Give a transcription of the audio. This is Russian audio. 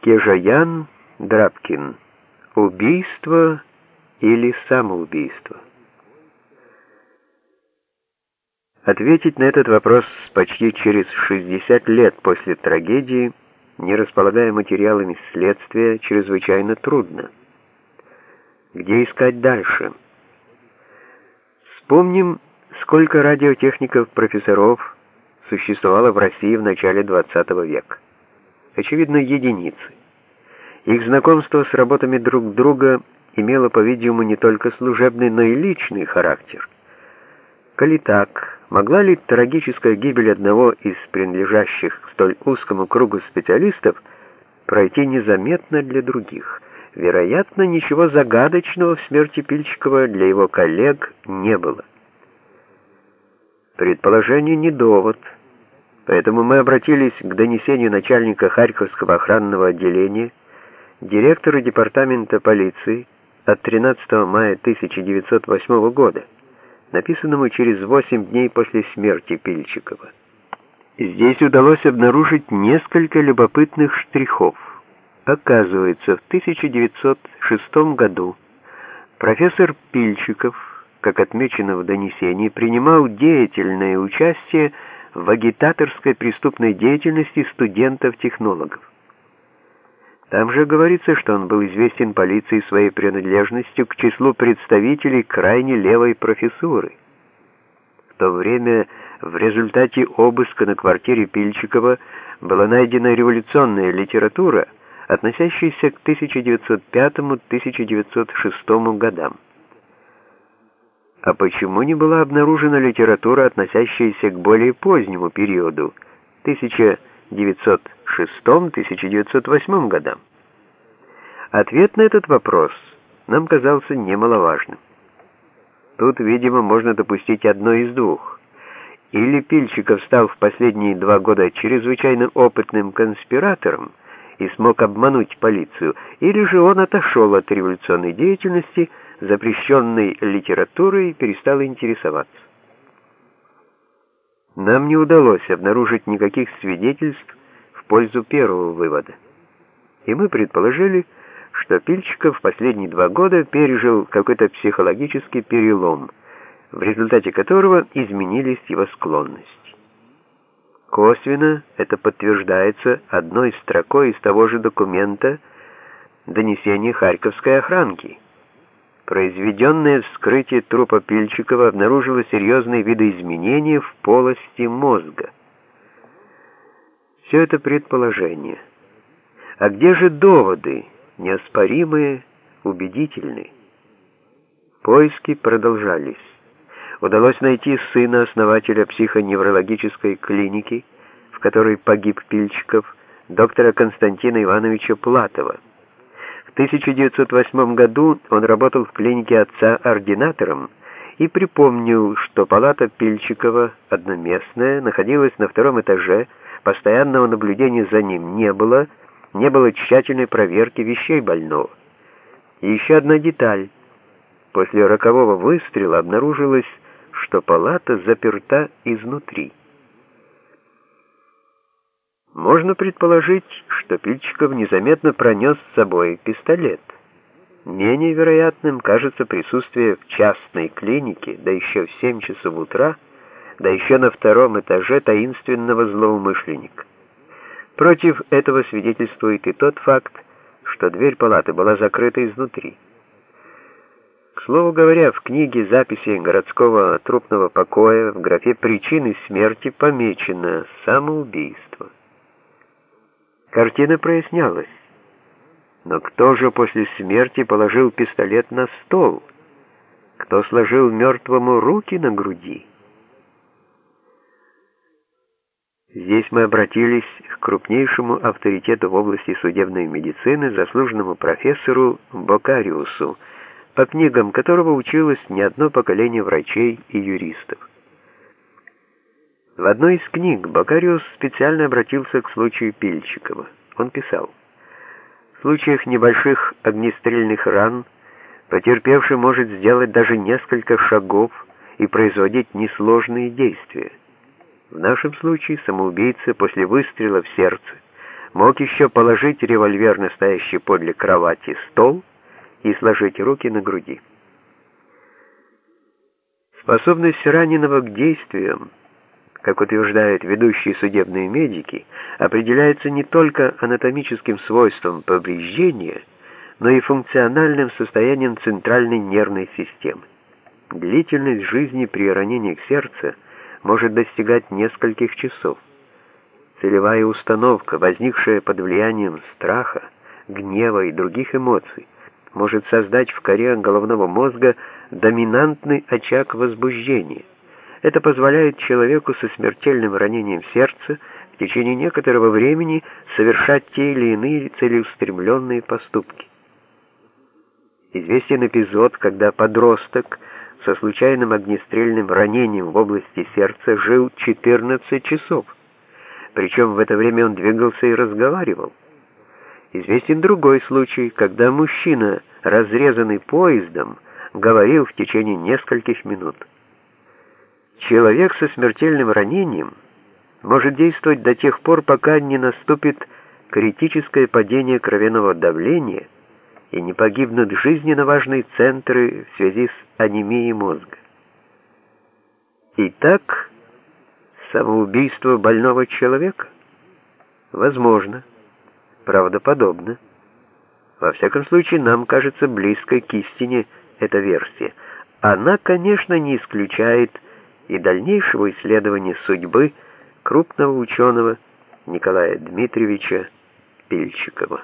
Кежаян Драбкин. Убийство или самоубийство? Ответить на этот вопрос почти через 60 лет после трагедии, не располагая материалами следствия, чрезвычайно трудно. Где искать дальше? Вспомним, сколько радиотехников-профессоров существовало в России в начале XX века. Очевидно, единицы. Их знакомство с работами друг друга имело, по-видимому, не только служебный, но и личный характер. Коли так, могла ли трагическая гибель одного из принадлежащих к столь узкому кругу специалистов пройти незаметно для других? Вероятно, ничего загадочного в смерти Пильчикова для его коллег не было. Предположение не довод – Поэтому мы обратились к донесению начальника Харьковского охранного отделения, директора департамента полиции от 13 мая 1908 года, написанному через 8 дней после смерти Пильчикова. Здесь удалось обнаружить несколько любопытных штрихов. Оказывается, в 1906 году профессор Пильчиков, как отмечено в донесении, принимал деятельное участие в агитаторской преступной деятельности студентов-технологов. Там же говорится, что он был известен полиции своей принадлежностью к числу представителей крайне левой профессуры. В то время в результате обыска на квартире Пильчикова была найдена революционная литература, относящаяся к 1905-1906 годам. А почему не была обнаружена литература, относящаяся к более позднему периоду, 1906-1908 годам? Ответ на этот вопрос нам казался немаловажным. Тут, видимо, можно допустить одно из двух. Или Пильчиков стал в последние два года чрезвычайно опытным конспиратором и смог обмануть полицию, или же он отошел от революционной деятельности, запрещенной литературой перестал интересоваться. Нам не удалось обнаружить никаких свидетельств в пользу первого вывода. И мы предположили, что Пильчиков в последние два года пережил какой-то психологический перелом, в результате которого изменились его склонности. Косвенно это подтверждается одной строкой из того же документа донесения Харьковской охранки – Произведенное вскрытие трупа Пильчикова обнаружило серьезные видоизменения в полости мозга. Все это предположение. А где же доводы, неоспоримые, убедительные? Поиски продолжались. Удалось найти сына основателя психоневрологической клиники, в которой погиб Пильчиков, доктора Константина Ивановича Платова. В 1908 году он работал в клинике отца ординатором и припомнил, что палата Пильчикова, одноместная, находилась на втором этаже, постоянного наблюдения за ним не было, не было тщательной проверки вещей больного. И еще одна деталь. После рокового выстрела обнаружилось, что палата заперта изнутри. Можно предположить, что Пильчиков незаметно пронес с собой пистолет. Менее вероятным кажется присутствие в частной клинике, да еще в 7 часов утра, да еще на втором этаже таинственного злоумышленника. Против этого свидетельствует и тот факт, что дверь палаты была закрыта изнутри. К слову говоря, в книге записи городского трупного покоя в графе «Причины смерти» помечено «самоубийство». Картина прояснялась. Но кто же после смерти положил пистолет на стол? Кто сложил мертвому руки на груди? Здесь мы обратились к крупнейшему авторитету в области судебной медицины, заслуженному профессору Бокариусу, по книгам которого училось не одно поколение врачей и юристов. В одной из книг Бакариус специально обратился к случаю Пильчикова. Он писал, «В случаях небольших огнестрельных ран потерпевший может сделать даже несколько шагов и производить несложные действия. В нашем случае самоубийца после выстрела в сердце мог еще положить револьвер на стоящий подле кровати стол и сложить руки на груди. Способность раненого к действиям, как утверждают ведущие судебные медики, определяется не только анатомическим свойством повреждения, но и функциональным состоянием центральной нервной системы. Длительность жизни при ранениях сердца может достигать нескольких часов. Целевая установка, возникшая под влиянием страха, гнева и других эмоций, может создать в коре головного мозга доминантный очаг возбуждения. Это позволяет человеку со смертельным ранением сердца в течение некоторого времени совершать те или иные целеустремленные поступки. Известен эпизод, когда подросток со случайным огнестрельным ранением в области сердца жил 14 часов. Причем в это время он двигался и разговаривал. Известен другой случай, когда мужчина, разрезанный поездом, говорил в течение нескольких минут. Человек со смертельным ранением может действовать до тех пор, пока не наступит критическое падение кровяного давления и не погибнут жизненно важные центры в связи с анемией мозга. Итак, самоубийство больного человека? Возможно правдоподобно. Во всяком случае, нам кажется близкой к истине эта версия. Она, конечно, не исключает и дальнейшего исследования судьбы крупного ученого Николая Дмитриевича Пильчикова.